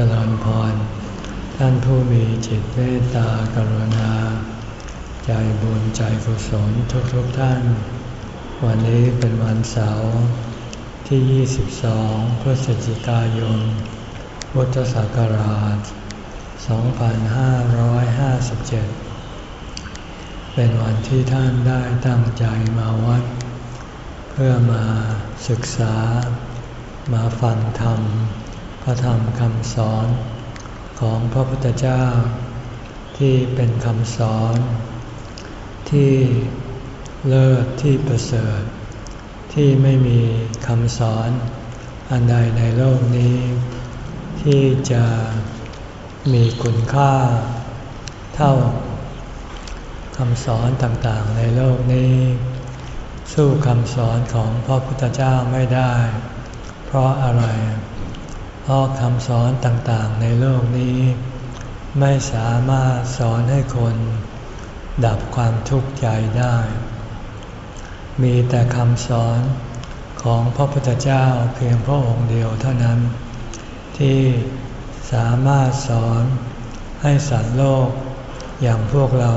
จริญพร ท่านผู้มีจิตเมตตากรุณา ใจบุญใจกุศลทุกๆทท่าน วันนี้เป็นวันเสาร์ที่ 22 พฤศจิกายน พุทธศักราช 2557 เป็นวันที่ท่านได้ตั้งใจมาวัด เพื่อมาศึกษามาฟังธรรม ระธรรมคำสอนของพระพุทธเจ้า ที่เป็นคำสอน ที่เลิศที่ประเสริฐ ที่ไม่มีคำสอนอันใดในโลกนี้ ที่จะมีคุณค่า เท่าคำสอนต่างๆในโลกนี้ สู้คำสอนของพระพุทธเจ้าไม่ได้ เพราะอะไร เพราะคำสอนต่างๆในโลกนี้ ไม่สามารถสอนให้คน ดับความทุกข์ใจได้ มีแต่คำสอนของพระพุทธเจ้าเพียงพระองค์เดียวเท่านั้น ที่สามารถสอนให้สัตว์โลก อย่างพวกเรา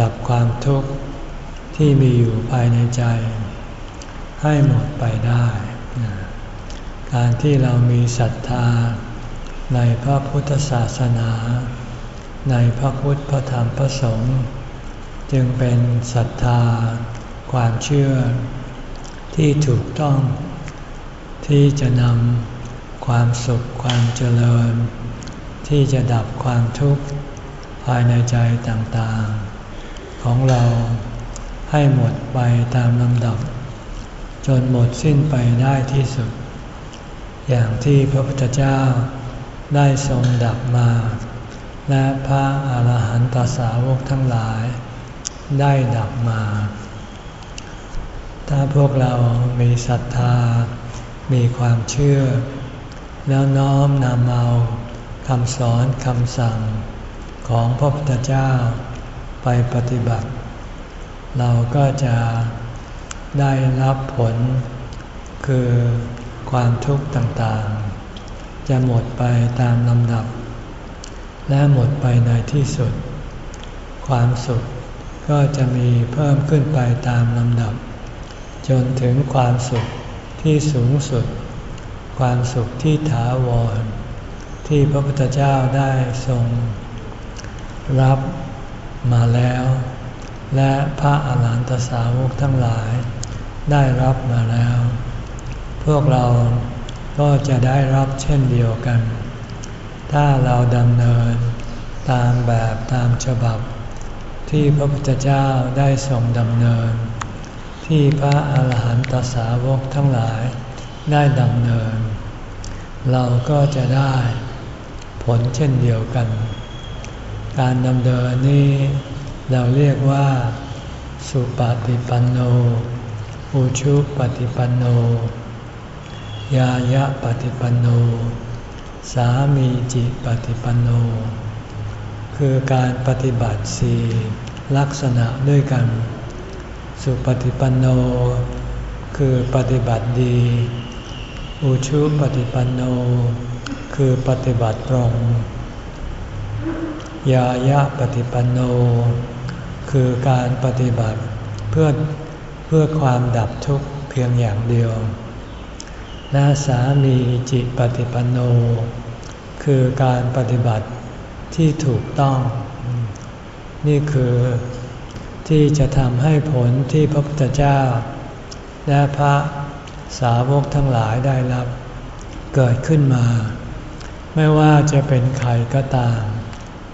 ดับความทุกข์ที่มีอยู่ภายในใจ ให้หมดไปได้ การที่เรามีศรัทธา ในพระพุทธศาสนา ในพระพุทธพระธรรมพระสงฆ์จึงเป็นศรัทธา ความเชื่อ ที่ถูกต้อง ที่จะนำความสุขความเจริญ ที่จะดับความทุกข์ภายในใจต่างๆ ของเราให้หมดไปตามลำดับ จนหมดสิ้นไปได้ที่สุด อย่างที่พระพุทธเจ้าได้ทรงดับมา และพระอาหารหันตสาวกทั้งหลาย ได้ดับมา ถ้าพวกเรามีศรัทธา มีความเชื่อ แล้วน้อมนำเอาคำสอนคำสั่งของพระพุทธเจ้าไปปฏิบัติ เราก็จะได้รับผลคือ ความทุกข์ต่างๆ จะหมดไปตามลำดับ และหมดไปในที่สุด ความสุขก็จะมีเพิ่มขึ้นไปตามลำดับ จนถึงความสุขที่สูงสุด ความสุขที่ถาวร ที่พระพุทธเจ้าได้ทรง รับมาแล้ว และพระอาหารหันตสาวกทั้งหลายได้รับมาแล้ว พวกเราก็จะได้รับเช่นเดียวกัน ถ้าเราดำเนินตามแบบตามฉบับ ที่พระพุทธเจ้าได้ทรงดำเนิน ที่พระอาหารหันตสาวกทั้งหลายได้ดำเนิน เราก็จะได้ผลเช่นเดียวกัน การดำเนินนี้เราเรียกว่า สุปฏิปันโน อุชุปฏิปันโน ยายะปฏิปันโน สามีจิปฏิปันโน คือการปฏิบัติสี่ลักษณะด้วยกัน สุปฏิปันโน คือปฏิบัติดี อุชุปฏิปันโน คือปฏิบัติตรง ยายะปฏิปันโน คือการปฏิบัติเพื่อเพื่อความดับทุกข์เพียงอย่างเดียว และสามีจิตปฏิปันโน คือการปฏิบัติที่ถูกต้อง นี่คือที่จะทำให้ผลที่พระพุทธเจ้า และพระสาวกทั้งหลายได้รับ เกิดขึ้นมา ไม่ว่าจะเป็นใครก็ตาม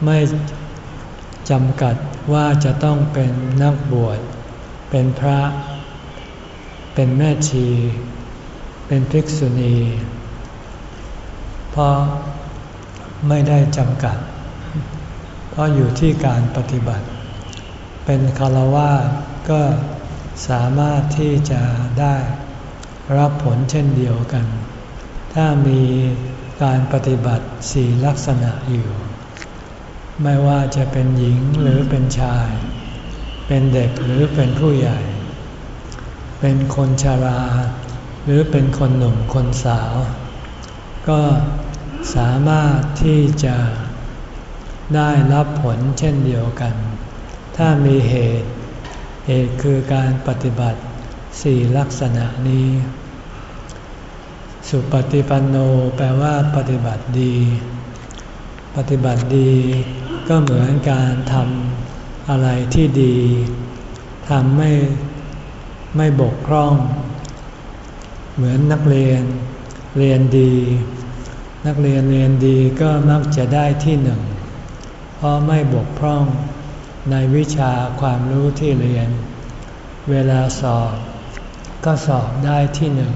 ไม่จำกัดว่าจะต้องเป็นนักบวช เป็นพระ เป็นแม่ชี เป็นภิกษุณี เพราะไม่ได้จำกัด เพราะอยู่ที่การปฏิบัติ เป็นคารวะก็สามารถที่จะได้รับผลเช่นเดียวกัน ถ้ามีการปฏิบัติสี่ลักษณะอยู่ ไม่ว่าจะเป็นหญิงหรือเป็นชาย เป็นเด็กหรือเป็นผู้ใหญ่ เป็นคนชารา หรือเป็นคนหนุ่มคนสาว ก็สามารถที่จะได้รับผลเช่นเดียวกัน ถ้ามีเหตุเหตุคือการปฏิบัติสี่ลักษณะนี้ สุปฏิปันโนแปลว่าปฏิบัติดี ปฏิบัติดีก็เหมือนการทำอะไรที่ดีทำไม่ไม่บกพร่อง เหมือนนักเรียนเรียนดี นักเรียนเรียนดีก็มักจะได้ที่หนึ่ง เพราะไม่บกพร่องในวิชาความรู้ที่เรียน เวลาสอบ ก็สอบได้ที่หนึ่ง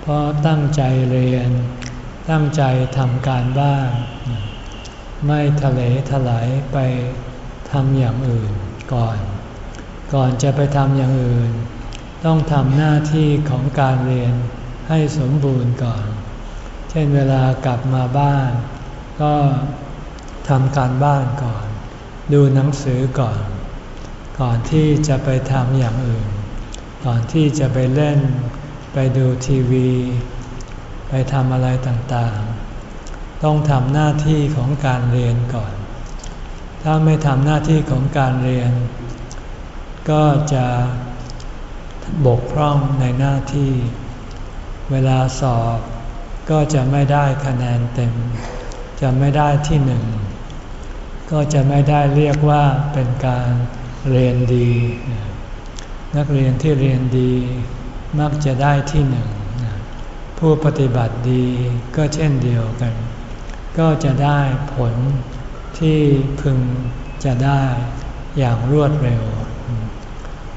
เพราะตั้งใจเรียน ตั้งใจทำการบ้าน ไม่ทะเลถลายไปทำอย่างอื่นก่อน ก่อนจะไปทำอย่างอื่น ต้องทำหน้าที่ของการเรียนให้สมบูรณ์ก่อน เช่นเวลากลับมาบ้าน ก็ทำการบ้านก่อน ดูหนังสือก่อน ก่อนที่จะไปทำอย่างอื่น ก่อนที่จะไปเล่น ไปดูทีวี ไปทำอะไรต่างๆ ต้องทำหน้าที่ของการเรียนก่อน ถ้าไม่ทำหน้าที่ของการเรียน ก็จะ บกพร่องในหน้าที่ เวลาสอบก็จะไม่ได้คะแนนเต็ม จะไม่ได้ที่หนึ่ง ก็จะไม่ได้เรียกว่าเป็นการเรียนดี นักเรียนที่เรียนดีมักจะได้ที่หนึ่ง ผู้ปฏิบัติดีก็เช่นเดียวกัน ก็จะได้ผลที่พึงจะได้อย่างรวดเร็ว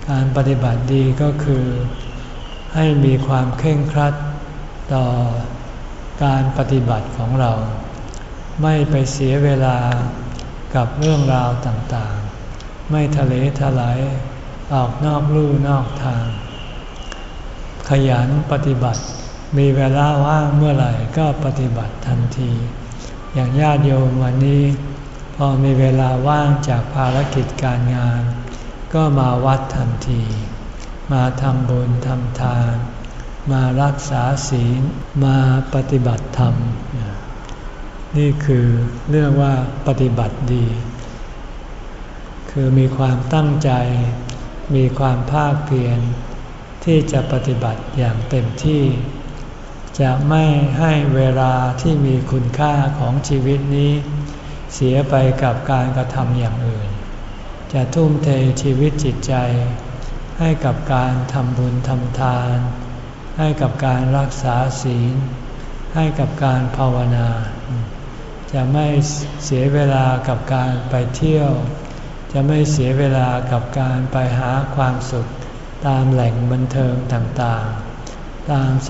การปฏิบัติดีก็คือให้มีความเคร่งครัดต่อการปฏิบัติของเรา ไม่ไปเสียเวลากับเรื่องราวต่างๆ ไม่ทะเลทลายออกนอกลู่นอกทาง ขยันปฏิบัติ มีเวลาว่างเมื่อไหร่ก็ปฏิบัติทันที อย่างญาติโยมวันนี้ พอมีเวลาว่างจากภารกิจการงาน ก็มาวัดทันที มาทำบุญทำทาน มารักษาศีล มาปฏิบัติธรรม นี่คือเรื่องว่าปฏิบัติดี คือมีความตั้งใจ มีความภาคเพียรที่จะปฏิบัติอย่างเต็มที่ จะไม่ให้เวลาที่มีคุณค่าของชีวิตนี้ เสียไปกับการกระทำอย่างอื่น จะทุ่มเทชีวิตจิตใจ ให้กับการทำบุญทำทาน ให้กับการรักษาศีล ให้กับการภาวนา จะไม่เสียเวลากับการไปเที่ยว จะไม่เสียเวลากับการไปหาความสุขตามแหล่งบันเทิงต่างๆ ตามส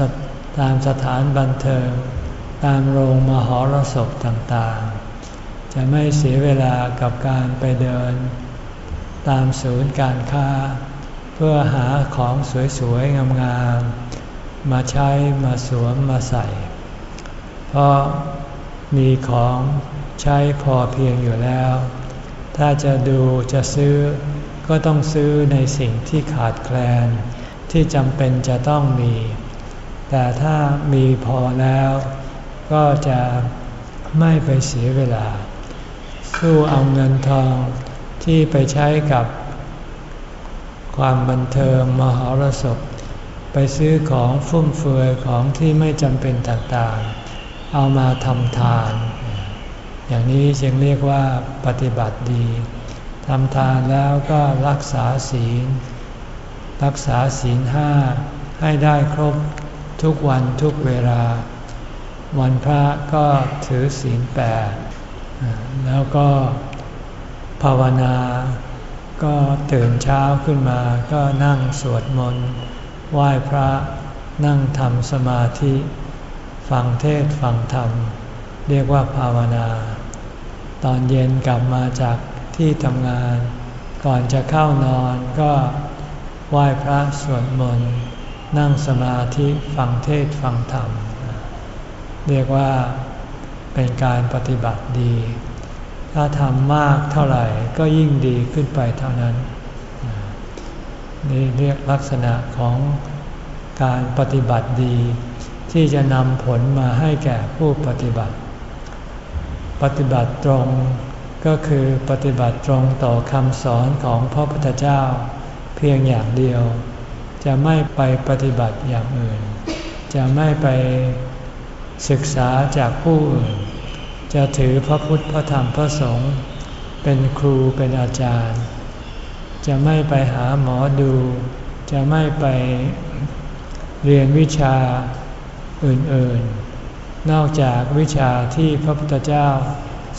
ตามสถานบันเทิง ตามโรงมหรสพต่างๆ จะไม่เสียเวลากับการไปเดิน ตามศูนย์การค้า เพื่อหาของสวยๆ งามๆ มาใช้มาสวมมาใส่ เพราะมีของใช้พอเพียงอยู่แล้ว ถ้าจะดูจะซื้อก็ต้องซื้อในสิ่งที่ขาดแคลน ที่จำเป็นจะต้องมี แต่ถ้ามีพอแล้ว ก็จะไม่ไปเสียเวลา สู้เอาเงินทอง ที่ไปใช้กับความบันเทิงมหรสพ ไปซื้อของฟุ่มเฟือยของที่ไม่จำเป็นต่างๆ เอามาทำทาน อย่างนี้จึงเรียกว่าปฏิบัติดีทำทานแล้วก็รักษาศีล รักษาศีลห้าให้ได้ครบทุกวันทุกเวลา วันพระก็ถือศีลแปดแล้วก็ ภาวนา ก็ตื่นเช้าขึ้นมาก็นั่งสวดมนต์ไหว้พระนั่งทำสมาธิ ฟังเทศฟังธรรม เรียกว่าภาวนา ตอนเย็นกลับมาจากที่ทำงาน ก่อนจะเข้านอนก็ไหว้พระสวดมนต์นั่งสมาธิฟังเทศฟังธรรม เรียกว่าเป็นการปฏิบัติดี ถ้าทำมากเท่าไหร่ก็ยิ่งดีขึ้นไปเท่านั้น นี่เรียกลักษณะของการปฏิบัติดี ที่จะนำผลมาให้แก่ผู้ปฏิบัติ ปฏิบัติตรงก็คือปฏิบัติตรงต่อคำสอนของพระพุทธเจ้า เพียงอย่างเดียว จะไม่ไปปฏิบัติอย่างอื่น จะไม่ไปศึกษาจากผู้อื่น จะถือพระพุทธพระธรรมพระสงฆ์เป็นครูเป็นอาจารย์ จะไม่ไปหาหมอดู จะไม่ไปเรียนวิชาอื่นๆ นอกจากวิชาที่พระพุทธเจ้า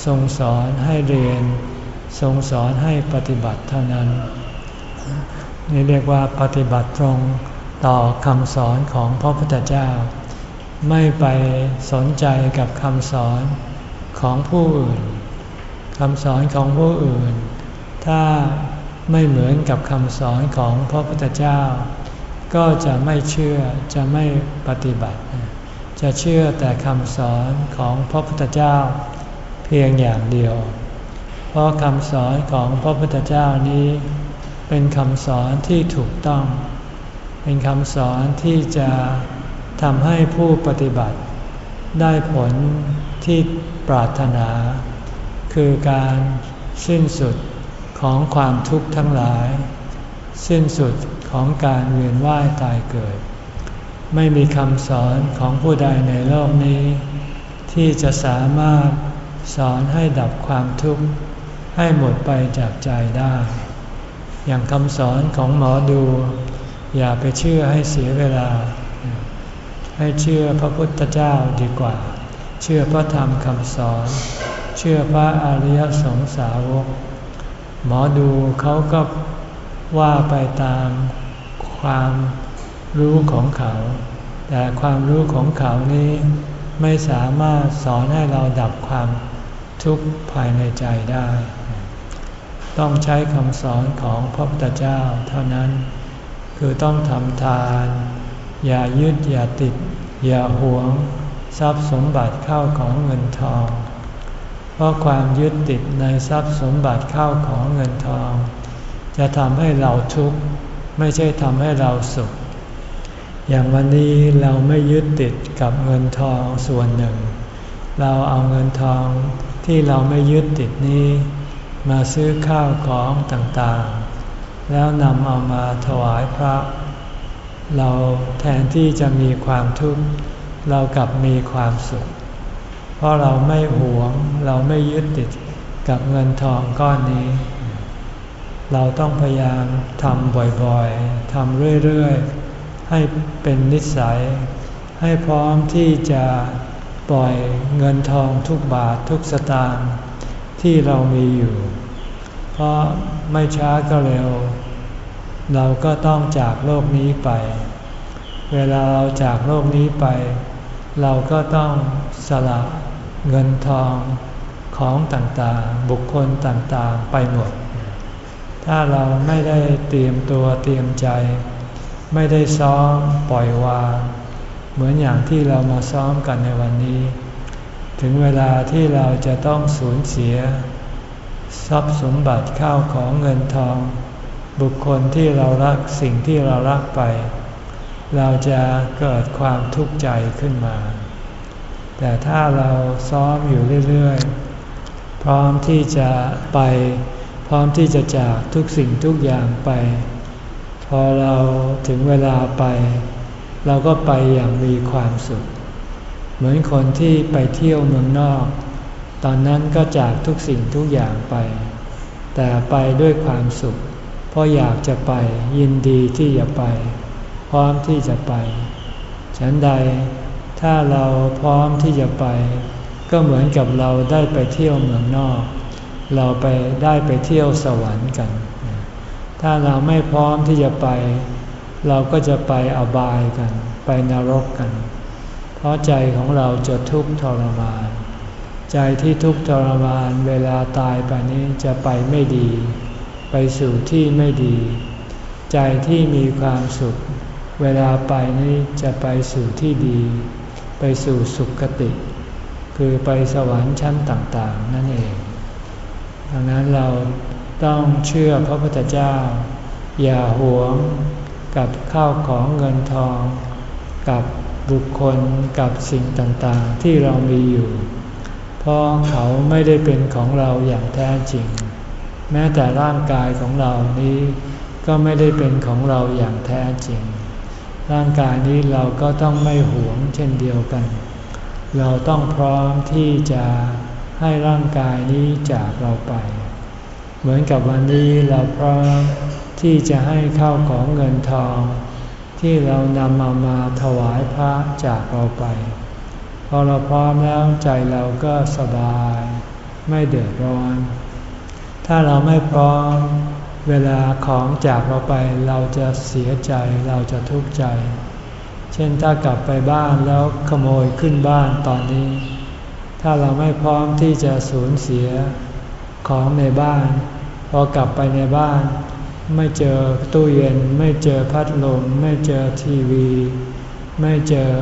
ทรงสอนให้เรียน ทรงสอนให้ปฏิบัติเท่านั้น นี่เรียกว่าปฏิบัติตรงต่อคำสอนของพระพุทธเจ้า ไม่ไปสนใจกับคำสอน ของผู้อื่นคำสอนของผู้อื่น ถ้าไม่เหมือนกับคำสอนของพระพุทธเจ้า ก็จะไม่เชื่อจะไม่ปฏิบัติ จะเชื่อแต่คำสอนของพระพุทธเจ้า เพียงอย่างเดียว เพราะคำสอนของพระพุทธเจ้านี้ เป็นคำสอนที่ถูกต้อง เป็นคำสอนที่จะทำให้ผู้ปฏิบัติได้ผล ที่ปรารถนา คือการสิ้นสุดของความทุกข์ทั้งหลาย สิ้นสุดของการเวียนว่ายตายเกิด ไม่มีคำสอนของผู้ใดในโลกนี้ ที่จะสามารถสอนให้ดับความทุกข์ให้หมดไปจากใจได้ อย่างคำสอนของหมอดู อย่าไปเชื่อให้เสียเวลา ให้เชื่อพระพุทธเจ้าดีกว่า เชื่อพระธรรมคำสอน เชื่อพระอริยสงสาวก หมอดูเขาก็ว่าไปตามความรู้ของเขา แต่ความรู้ของเขานี้ไม่สามารถสอนให้เราดับความทุกข์ภายในใจได้ ต้องใช้คำสอนของพระพุทธเจ้าเท่านั้น คือต้องทำทาน อย่ายึดอย่าติด อย่าหวง ทรัพย์สมบัติเข้าของเงินทอง เพราะความยึดติดในทรัพย์สมบัติเข้าของเงินทอง จะทำให้เราทุกข์ไม่ใช่ทำให้เราสุข อย่างวันนี้เราไม่ยึดติดกับเงินทองส่วนหนึ่ง เราเอาเงินทองที่เราไม่ยึดติดนี้ มาซื้อข้าวของต่างๆ แล้วนำเอามาถวายพระ เราแทนที่จะมีความทุกข์ เรากลับมีความสุข เพราะเราไม่หวง เราไม่ยึดติดกับเงินทองก้อนนี้ เราต้องพยายามทำบ่อยๆทำเรื่อยๆ ให้เป็นนิสัย ให้พร้อมที่จะปล่อยเงินทองทุกบาททุกสตางค์ที่เรามีอยู่ เพราะไม่ช้าก็เร็ว เราก็ต้องจากโลกนี้ไป เวลาเราจากโลกนี้ไป เราก็ต้องสละเงินทองของต่างๆ บุคคลต่างๆ ไปหมด ถ้าเราไม่ได้เตรียมตัวเตรียมใจ ไม่ได้ซ้อมปล่อยวาง เหมือนอย่างที่เรามาซ้อมกันในวันนี้ ถึงเวลาที่เราจะต้องสูญเสีย ทรัพย์สมบัติข้าวของเงินทอง บุคคลที่เรารักสิ่งที่เรารักไป เราจะเกิดความทุกข์ใจขึ้นมา แต่ถ้าเราซ้อมอยู่เรื่อยๆ พร้อมที่จะไปพร้อมที่จะจากทุกสิ่งทุกอย่างไป พอเราถึงเวลาไป เราก็ไปอย่างมีความสุข เหมือนคนที่ไปเที่ยวเมืองนอก ตอนนั้นก็จากทุกสิ่งทุกอย่างไป แต่ไปด้วยความสุข เพราะอยากจะไปยินดีที่จะไป พร้อมที่จะไป ฉันใดถ้าเราพร้อมที่จะไป ก็เหมือนกับเราได้ไปเที่ยวเมืองนอก เราไปได้ไปเที่ยวสวรรค์กัน ถ้าเราไม่พร้อมที่จะไป เราก็จะไปอบายกัน ไปนรกกัน เพราะใจของเราจะทุกข์ทรมาน ใจที่ทุกข์ทรมานเวลาตายไปนี้จะไปไม่ดี ไปสู่ที่ไม่ดี ใจที่มีความสุข เวลาไปนี้จะไปสู่ที่ดี ไปสู่สุขติ คือไปสวรรค์ชั้นต่างๆ นั่นเอง ดังนั้นเราต้องเชื่อพระพุทธเจ้า อย่าหวงกับข้าวของเงินทอง กับบุคคลกับสิ่งต่างๆ ที่เรามีอยู่ เพราะเขาไม่ได้เป็นของเราอย่างแท้จริง แม้แต่ร่างกายของเรานี้ก็ไม่ได้เป็นของเราอย่างแท้จริง ร่างกายนี้เราก็ต้องไม่หวงเช่นเดียวกัน เราต้องพร้อมที่จะให้ร่างกายนี้จากเราไป เหมือนกับวันนี้เราพร้อมที่จะให้เข้าของเงินทอง ที่เรานำมามาถวายพระจากเราไป พอเราพร้อมแล้วใจเราก็สบาย ไม่เดือดร้อน ถ้าเราไม่พร้อม เวลาของจากเราไปเราจะเสียใจเราจะทุกข์ใจ เช่นถ้ากลับไปบ้านแล้วขโมยขึ้นบ้านตอนนี้ ถ้าเราไม่พร้อมที่จะสูญเสียของในบ้าน พอกลับไปในบ้าน ไม่เจอตู้เย็น ไม่เจอพัดลม ไม่เจอทีวี ไม่เจอ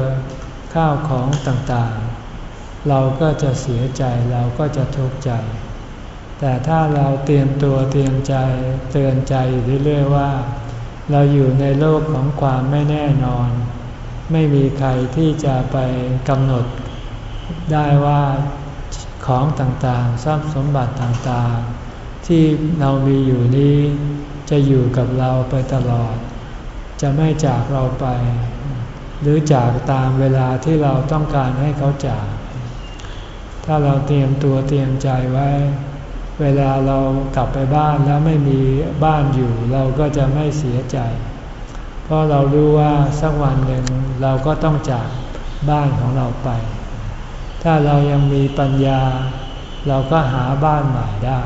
ข้าวของต่างๆ เราก็จะเสียใจเราก็จะทุกข์ใจ แต่ถ้าเราเตรียมตัวเตรียมใจเตือนใจอยู่เรื่อยๆว่า เราอยู่ในโลกของความไม่แน่นอน ไม่มีใครที่จะไปกำหนด ได้ว่าของต่างๆ ทรัพย์สมบัติต่างๆ ที่เรามีอยู่นี้จะอยู่กับเราไปตลอด จะไม่จากเราไป หรือจากตามเวลาที่เราต้องการให้เขาจาก ถ้าเราเตรียมตัวเตรียมใจไว้ เวลาเรากลับไปบ้านแล้วไม่มีบ้านอยู่ เราก็จะไม่เสียใจ เพราะเรารู้ว่าสักวันหนึ่งเราก็ต้องจากบ้านของเราไป ถ้าเรายังมีปัญญา เราก็หาบ้านใหม่ได้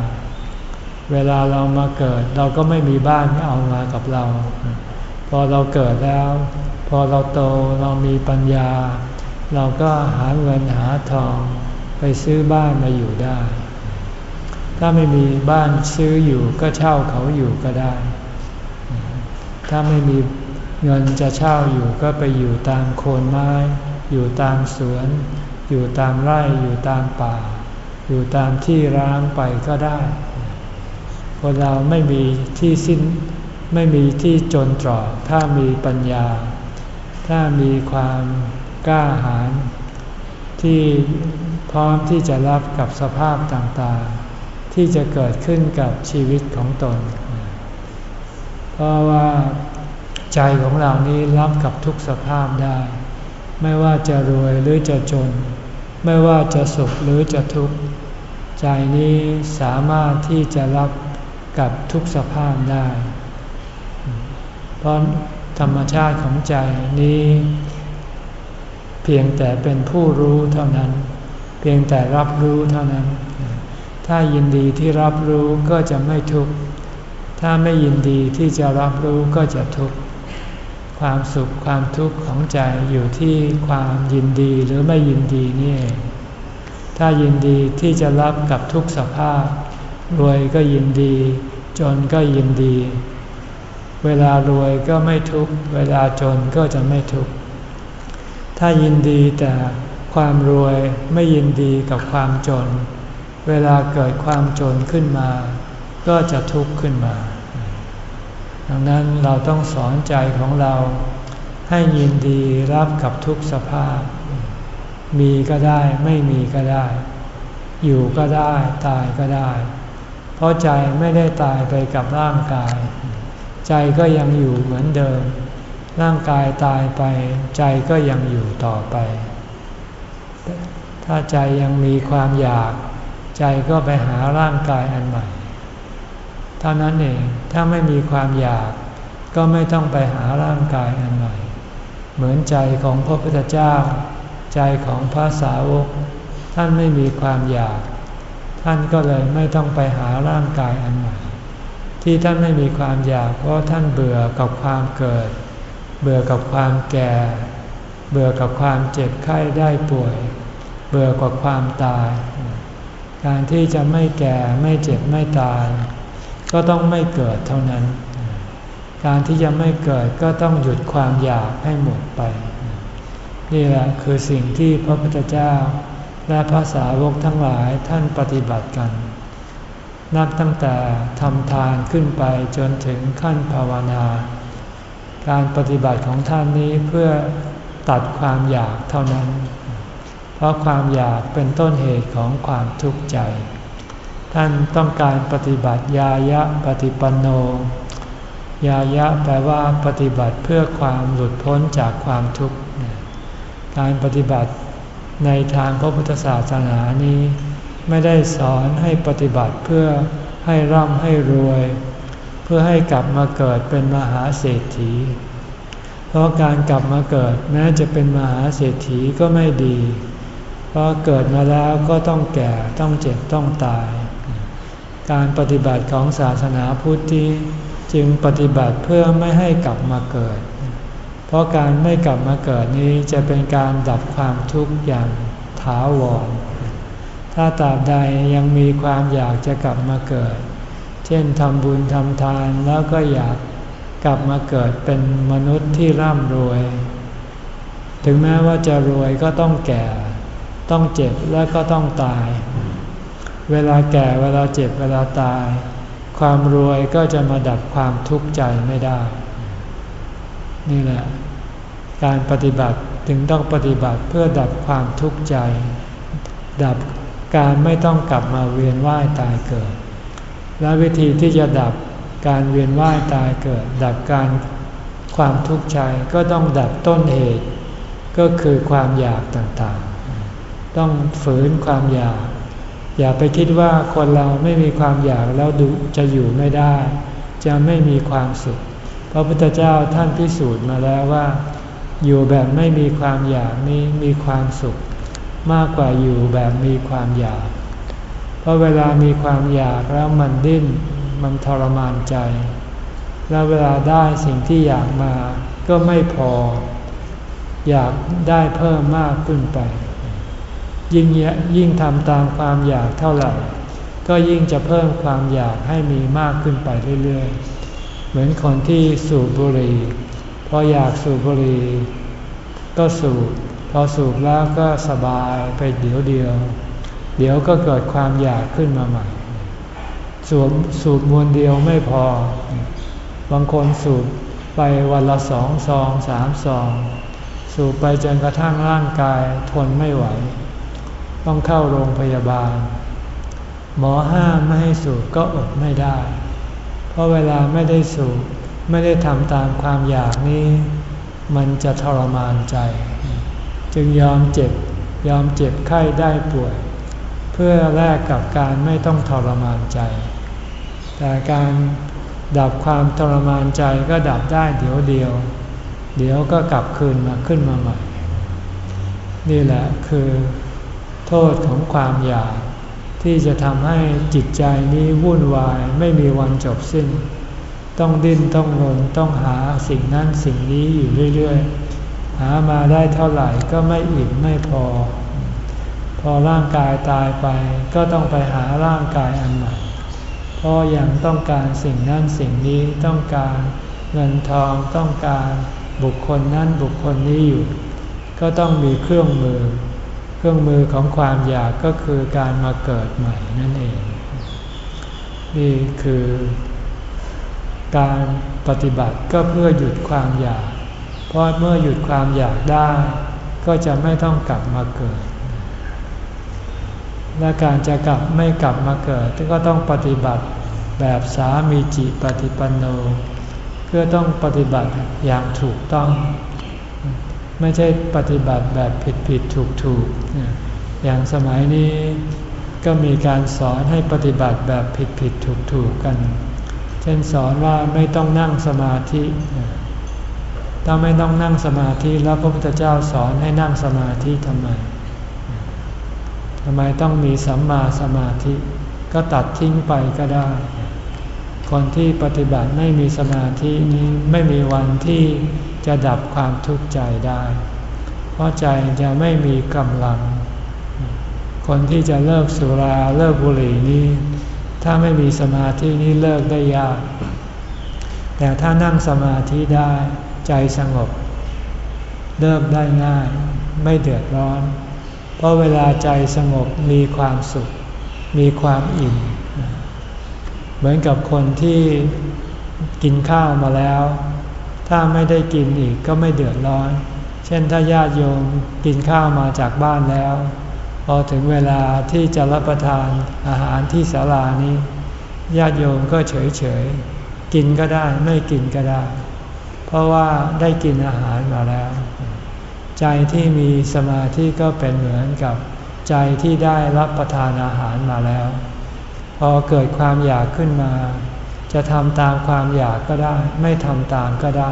เวลาเรามาเกิดเราก็ไม่มีบ้านเอามากับเรา พอเราเกิดแล้ว พอเราโตเรามีปัญญา เราก็หาเงินหาทองไปซื้อบ้านมาอยู่ได้ ถ้าไม่มีบ้านซื้ออยู่ก็เช่าเขาอยู่ก็ได้ ถ้าไม่มีเงินจะเช่าอยู่ก็ไปอยู่ตามโคนไม้ อยู่ตามสวน อยู่ตามไร่อยู่ตามป่า อยู่ตามที่ร้างไปก็ได้คนเราไม่มีที่สิ้นไม่มีที่จนตรอกถ้ามีปัญญา ถ้ามีความกล้าหาญที่พร้อมที่จะรับกับสภาพต่างๆ ที่จะเกิดขึ้นกับชีวิตของตน เพราะว่าใจของเรานี้รับกับทุกสภาพได้ ไม่ว่าจะรวยหรือจะจน ไม่ว่าจะสุขหรือจะทุกข์ ใจนี้สามารถที่จะรับกับทุกสภาพได้ เพราะธรรมชาติของใจนี้ เพียงแต่เป็นผู้รู้เท่านั้น เพียงแต่รับรู้เท่านั้น ถ้ายินดีที่รับรู้ก็จะไม่ทุกข์ ถ้าไม่ยินดีที่จะรับรู้ก็จะทุกข์ ความสุขความทุกข์ของใจอยู่ที่ความยินดีหรือไม่ยินดีนี่เอง ถ้ายินดีที่จะรับกับทุกสภาพ รวยก็ยินดี จนก็ยินดี เวลารวยก็ไม่ทุกข์ เวลาจนก็จะไม่ทุกข์ ถ้ายินดีแต่ความรวยไม่ยินดีกับความจน เวลาเกิดความจนขึ้นมา ก็จะทุกข์ขึ้นมา ดังนั้นเราต้องสอนใจของเราให้ยินดีรับกับทุกสภาพ มีก็ได้ไม่มีก็ได้ อยู่ก็ได้ตายก็ได้ เพราะใจไม่ได้ตายไปกับร่างกาย ใจก็ยังอยู่เหมือนเดิม ร่างกายตายไป ใจก็ยังอยู่ต่อไป ถ้าใจยังมีความอยาก ใจก็ไปหาร่างกายอันใหม่ เท่านั้นเอง ถ้าไม่มีความอยากก็ไม่ต้องไปหาร่างกายอันใหม่ เหมือนใจของพระพุทธเจ้า ใจของพระสาวก ท่านไม่มีความอยาก ท่านก็เลยไม่ต้องไปหาร่างกายอันใหม่ ที่ท่านไม่มีความอยาก เพราะท่านเบื่อกับความเกิด เบื่อกับความแก่ เบื่อกับความเจ็บไข้ได้ป่วย เบื่อกับความตาย การที่จะไม่แก่ไม่เจ็บไม่ตาย ก็ต้องไม่เกิดเท่านั้น การที่จะไม่เกิดก็ต้องหยุดความอยากให้หมดไป นี่แหละคือสิ่งที่พระพุทธเจ้า และพระสาวกทั้งหลายท่านปฏิบัติกัน นับตั้งแต่ทำทานขึ้นไปจนถึงขั้นภาวนา การปฏิบัติของท่านนี้เพื่อตัดความอยากเท่านั้น เพราะความอยากเป็นต้นเหตุของความทุกข์ใจ ท่านต้องการปฏิบัติยายะปฏิปันโน ยายะแปลว่าปฏิบัติเพื่อความหลุดพ้นจากความทุกข์ การปฏิบัติในทางพระพุทธศาสนานี้ ไม่ได้สอนให้ปฏิบัติเพื่อให้ร่ำให้รวย เพื่อให้กลับมาเกิดเป็นมหาเศรษฐี เพราะการกลับมาเกิดแม้จะเป็นมหาเศรษฐีก็ไม่ดี เพราะเกิดมาแล้วก็ต้องแก่ต้องเจ็บต้องตาย การปฏิบัติของศาสนาพุทธจึงปฏิบัติเพื่อไม่ให้กลับมาเกิด เพราะการไม่กลับมาเกิดนี้จะเป็นการดับความทุกข์อย่างถาวร ถ้าตราบใดยังมีความอยากจะกลับมาเกิด เช่นทำบุญทำทานแล้วก็อยากกลับมาเกิดเป็นมนุษย์ที่ร่ำรวย ถึงแม้ว่าจะรวยก็ต้องแก่ ต้องเจ็บและก็ต้องตาย เวลาแก่เวลาเจ็บเวลาตาย ความรวยก็จะมาดับความทุกข์ใจไม่ได้ นี่แหละ การปฏิบัติถึงต้องปฏิบัติเพื่อดับความทุกข์ใจ ดับการไม่ต้องกลับมาเวียนว่ายตายเกิด และวิธีที่จะดับการเวียนว่ายตายเกิด ดับการความทุกข์ใจก็ต้องดับต้นเหตุ ก็คือความอยากต่าง ต้องฝืนความอยาก อย่าไปคิดว่าคนเราไม่มีความอยากแล้วจะอยู่ไม่ได้ จะไม่มีความสุขพระพุทธเจ้าท่านพิสูจน์มาแล้วว่า อยู่แบบไม่มีความอยากนี้มีความสุข มากกว่าอยู่แบบมีความอยาก เพราะเวลามีความอยากแล้วมันดิ้น มันทรมานใจ แล้วเวลาได้สิ่งที่อยากมาก็ไม่พอ อยากได้เพิ่มมากขึ้นไป ยิ่งยิ่งทำตามความอยากเท่าไหร่ ก็ยิ่งจะเพิ่มความอยากให้มีมากขึ้นไปเรื่อยๆ เหมือนคนที่สูบบุหรี่พออยากสูบบุหรี่ก็สูบพอสูบแล้วก็สบายไปเดี๋ยวเดียว เดี๋ยวก็เกิดความอยากขึ้นมาใหม่ สูบสูบมวลเดียวไม่พอ บางคนสูบไปวันละสองซองสามซอง สูบไปจนกระทั่งร่างกายทนไม่ไหว ต้องเข้าโรงพยาบาล หมอห้ามไม่ให้สูบก็อดไม่ได้ เพราะเวลาไม่ได้สูบไม่ได้ทำตามความอยากนี้ มันจะทรมานใจ จึงยอมเจ็บยอมเจ็บไข้ได้ป่วย เพื่อแลกกับการไม่ต้องทรมานใจ แต่การดับความทรมานใจก็ดับได้เดี๋ยวเดียว เดี๋ยวก็กลับคืนมาขึ้นมาใหม่ นี่แหละคือ โทษของความอยาก ที่จะทำให้จิตใจนี้วุ่นวายไม่มีวันจบสิ้น ต้องดิ้นต้องงนต้องหาสิ่งนั้นสิ่งนี้อยู่เรื่อยๆ หามาได้เท่าไหร่ก็ไม่อิ่มไม่พอ พอร่างกายตายไปก็ต้องไปหาร่างกายอันใหม่เพราะยังต้องการสิ่งนั้นสิ่งนี้ต้องการเงินทองต้องการบุคคลนั้นบุคคลนี้อยู่ ก็ต้องมีเครื่องมือ เครื่องมือของความอยากก็คือการมาเกิดใหม่นั่นเอง นี่คือการปฏิบัติก็เพื่อหยุดความอยาก เพราะเมื่อหยุดความอยากได้ ก็จะไม่ต้องกลับมาเกิด และการจะกลับไม่กลับมาเกิด ก็ต้องปฏิบัติแบบสามีจิปฏิปันโนเพื่อต้องปฏิบัติอย่างถูกต้อง ไม่ใช่ปฏิบัติแบบผิดผิดถูกถูกอย่างสมัยนี้ก็มีการสอนให้ปฏิบัติแบบผิดผิดถูกถูกกัน เช่นสอนว่าไม่ต้องนั่งสมาธิถ้าไม่ต้องนั่งสมาธิแล้วพระพุทธเจ้าสอนให้นั่งสมาธิทำไมทำไมต้องมีสัมมาสมาธิ ก็ตัดทิ้งไปก็ได้ คนที่ปฏิบัติไม่มีสมาธินี้ไม่มีวันที่ จะดับความทุกข์ใจได้ เพราะใจจะไม่มีกำลัง คนที่จะเลิกสุราเลิกบุหรี่นี้ ถ้าไม่มีสมาธินี้เลิกได้ยาก แต่ถ้านั่งสมาธิได้ใจสงบเริ่มได้ง่าย ไม่เดือดร้อน เพราะเวลาใจสงบมีความสุข มีความอิ่ม เหมือนกับคนที่กินข้าวมาแล้ว ถ้าไม่ได้กินอีกก็ไม่เดือดร้อน เช่นถ้าญาติโยมกินข้าวมาจากบ้านแล้ว พอถึงเวลาที่จะรับประทานอาหารที่ศาลานี้ ญาติโยมก็เฉยเฉยกินก็ได้ไม่กินก็ได้ เพราะว่าได้กินอาหารมาแล้ว ใจที่มีสมาธิก็เป็นเหมือนกับใจที่ได้รับประทานอาหารมาแล้ว พอเกิดความอยากขึ้นมา จะทำตามความอยากก็ได้ ไม่ทำตามก็ได้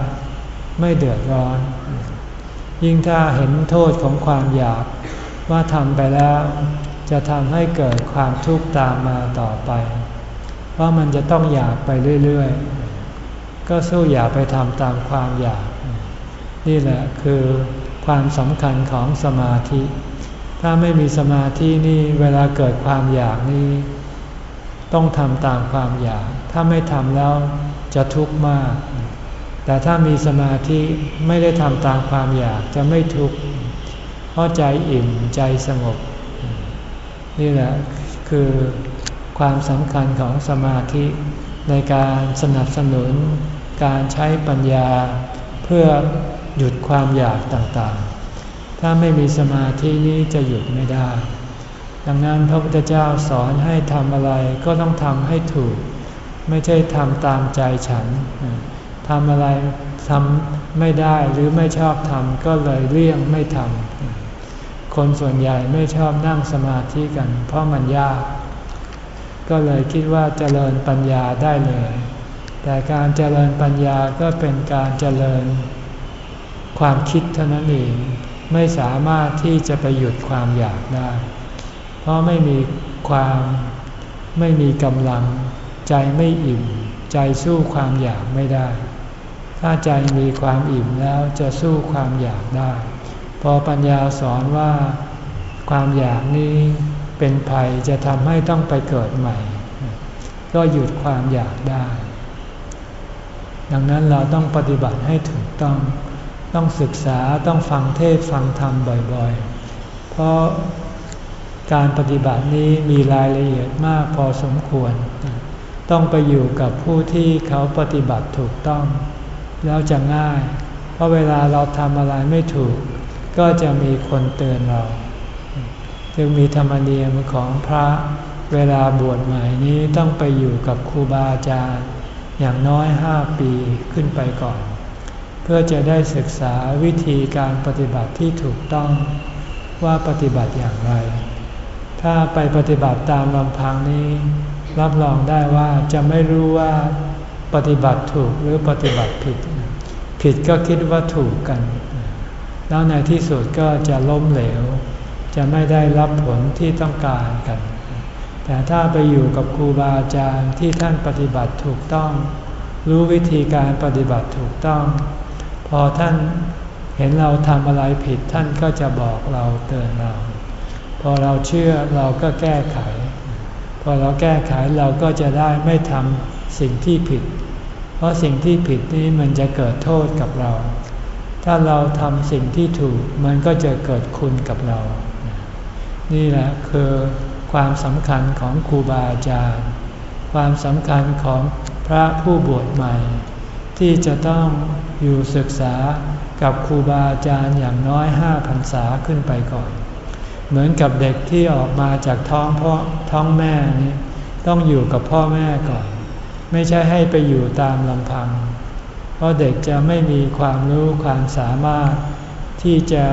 ไม่เดือดร้อน ยิ่งถ้าเห็นโทษของความอยากว่าทำไปแล้ว จะทำให้เกิดความทุกข์ตามมาต่อไป เพราะมันจะต้องอยากไปเรื่อยๆ ก็สู้อย่าไปทำตามความอยาก นี่แหละคือความสำคัญของสมาธิ ถ้าไม่มีสมาธินี่เวลาเกิดความอยากนี่ต้องทำตามความอยาก ถ้าไม่ทำแล้วจะทุกข์มาก แต่ถ้ามีสมาธิไม่ได้ทำตามความอยากจะไม่ทุกข์ เพราะใจอิ่มใจสงบ นี่แหละคือความสำคัญของสมาธิในการสนับสนุน การใช้ปัญญาเพื่อหยุดความอยากต่างๆ ถ้าไม่มีสมาธินี้จะหยุดไม่ได้ ดังนั้นพระพุทธเจ้าสอนให้ทำอะไรก็ต้องทำให้ถูก ไม่ใช่ทำตามใจฉันทำอะไรทำไม่ได้หรือไม่ชอบทำก็เลยเลี่ยงไม่ทำคนส่วนใหญ่ไม่ชอบนั่งสมาธิกัน เพราะมันยาก ก็เลยคิดว่าเจริญปัญญาได้เลย แต่การเจริญปัญญาก็เป็นการเจริญความคิดเท่านั้นเองไม่สามารถที่จะไปหยุดความอยากได้ เพราะไม่มีความไม่มีกำลัง ใจไม่อิ่ม ใจสู้ความอยากไม่ได้ ถ้าใจมีความอิ่มแล้วจะสู้ความอยากได้ พอปัญญาสอนว่าความอยากนี้เป็นภัยจะทำให้ต้องไปเกิดใหม่ ก็หยุดความอยากได้ ดังนั้นเราต้องปฏิบัติให้ถูกต้อง ต้องศึกษาต้องฟังเทศฟังธรรมบ่อยๆ เพราะการปฏิบัตินี้มีรายละเอียดมากพอสมควร ต้องไปอยู่กับผู้ที่เขาปฏิบัติถูกต้อง แล้วจะง่าย เพราะเวลาเราทำอะไรไม่ถูก ก็จะมีคนเตือนเรา จึงมีธรรมเนียมของพระเวลาบวชใหม่นี้ต้องไปอยู่กับครูบาอาจารย์อย่างน้อยห้าปีขึ้นไปก่อน เพื่อจะได้ศึกษาวิธีการปฏิบัติที่ถูกต้องว่าปฏิบัติอย่างไร ถ้าไปปฏิบัติตามลำพังนี้ รับรองได้ว่าจะไม่รู้ว่าปฏิบัติถูกหรือปฏิบัติผิด ผิดก็คิดว่าถูกกัน แล้วในที่สุดก็จะล้มเหลว จะไม่ได้รับผลที่ต้องการกัน แต่ถ้าไปอยู่กับครูบาอาจารย์ที่ท่านปฏิบัติถูกต้อง รู้วิธีการปฏิบัติถูกต้อง พอท่านเห็นเราทำอะไรผิดท่านก็จะบอกเราเตือนเรา พอเราเชื่อเราก็แก้ไข พอเราแก้ไขเราก็จะได้ไม่ทำสิ่งที่ผิด เพราะสิ่งที่ผิดนี้มันจะเกิดโทษกับเรา ถ้าเราทำสิ่งที่ถูกมันก็จะเกิดคุณกับเรา นี่แหละคือความสำคัญของครูบาอาจารย์ ความสำคัญของพระผู้บวชใหม่ ที่จะต้องอยู่ศึกษากับครูบาอาจารย์อย่างน้อยห้าพรรษาขึ้นไปก่อน เหมือนกับเด็กที่ออกมาจากท้องพ่อท้องแม่นี้ต้องอยู่กับพ่อแม่ก่อน ไม่ใช่ให้ไปอยู่ตามลำพัง เพราะเด็กจะไม่มีความรู้ความสามารถที่จะ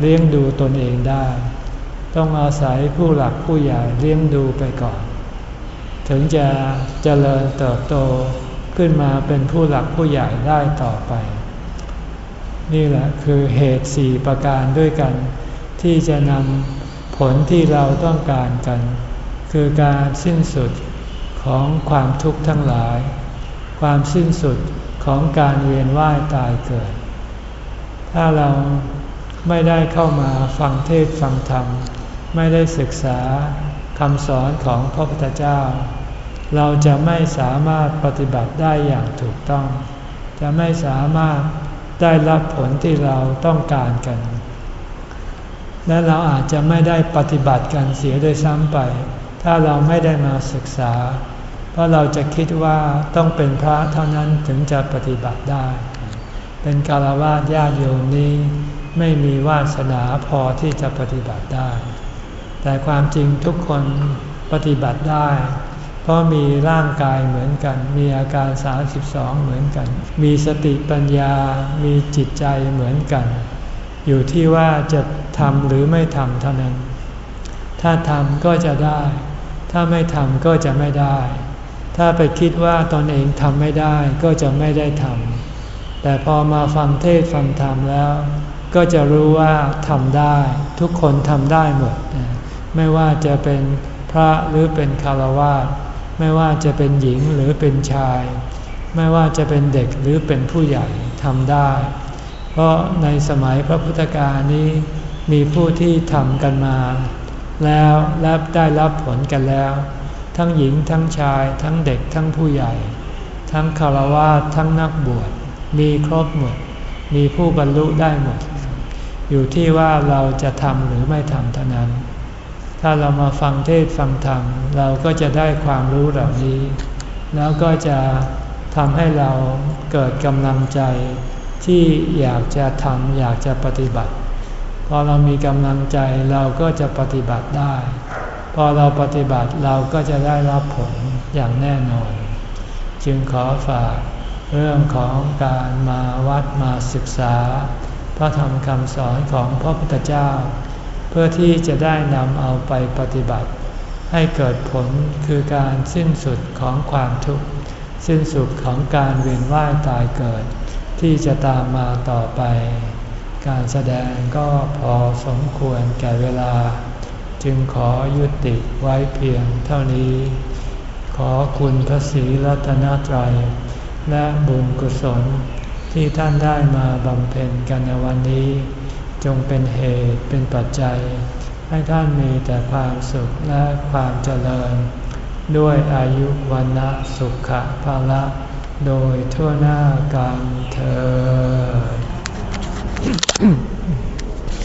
เลี้ยงดูตนเองได้ ต้องอาศัยผู้หลักผู้ใหญ่เลี้ยงดูไปก่อน ถึงจะเจริญเติบโตขึ้นมาเป็นผู้หลักผู้ใหญ่ได้ต่อไป นี่แหละคือเหตุสี่ประการด้วยกัน ที่จะนำ ผลที่เราต้องการกัน คือการสิ้นสุดของความทุกข์ทั้งหลาย ความสิ้นสุดของการเวียนว่ายตายเกิด ถ้าเราไม่ได้เข้ามาฟังเทศฟังธรรม ไม่ได้ศึกษาคำสอนของพระพุทธเจ้า เราจะไม่สามารถปฏิบัติได้อย่างถูกต้อง จะไม่สามารถได้รับผลที่เราต้องการกัน และเราอาจจะไม่ได้ปฏิบัติกันเสียด้วยซ้ำไป ถ้าเราไม่ได้มาศึกษา เพราะเราจะคิดว่าต้องเป็นพระเท่านั้นถึงจะปฏิบัติได้ เป็นคารวะญาติโยมนี้ ไม่มีวาสนาพอที่จะปฏิบัติได้ แต่ความจริงทุกคนปฏิบัติได้ เพราะมีร่างกายเหมือนกัน มีอาการ 32 เหมือนกัน มีสติปัญญา มีจิตใจเหมือนกัน อยู่ที่ว่าจะทำหรือไม่ทำเท่านั้น ถ้าทำก็จะได้ ถ้าไม่ทำก็จะไม่ได้ ถ้าไปคิดว่าตนเองทำไม่ได้ก็จะไม่ได้ทำ แต่พอมาฟังเทศฟังธรรมแล้ว ก็จะรู้ว่าทำได้ ทุกคนทำได้หมด ไม่ว่าจะเป็นพระหรือเป็นคารวะไม่ว่าจะเป็นหญิงหรือเป็นชาย ไม่ว่าจะเป็นเด็กหรือเป็นผู้ใหญ่ทำได้ เพราะในสมัยพระพุทธกาลนี้มีผู้ที่ทำกันมา แล้วและได้รับผลกันแล้ว ทั้งหญิงทั้งชาย ทั้งเด็กทั้งผู้ใหญ่ ทั้งคารวะทั้งนักบวชมีครบหมด มีผู้บรรลุได้หมด อยู่ที่ว่าเราจะทำหรือไม่ทำเท่านั้น ถ้าเรามาฟังเทศฟังธรรมเราก็จะได้ความรู้เหล่านี้ แล้วก็จะทำให้เราเกิดกำลังใจ ที่อยากจะทำอยากจะปฏิบัติ พอเรามีกำลังใจเราก็จะปฏิบัติได้ พอเราปฏิบัติเราก็จะได้รับผลอย่างแน่นอน จึงขอฝากเรื่องของการมาวัดมาศึกษา พระธรรมคำสอนของพระพุทธเจ้า เพื่อที่จะได้นำเอาไปปฏิบัติ ให้เกิดผลคือการสิ้นสุดของความทุกข์ สิ้นสุดของการเวียนว่ายตายเกิด ที่จะตามมาต่อไป การแสดงก็พอสมควรแก่เวลา จึงขอยุติไว้เพียงเท่านี้ ขอคุณพระศรีรัตนตรัย และบุญกุศลที่ท่านได้มาบำเพ็ญกันในวันนี้ จงเป็นเหตุเป็นปัจจัย ให้ท่านมีแต่ความสุขและความเจริญ ด้วยอายุวันนะสุขภาละ โดยทั่วหน้ากันเธอ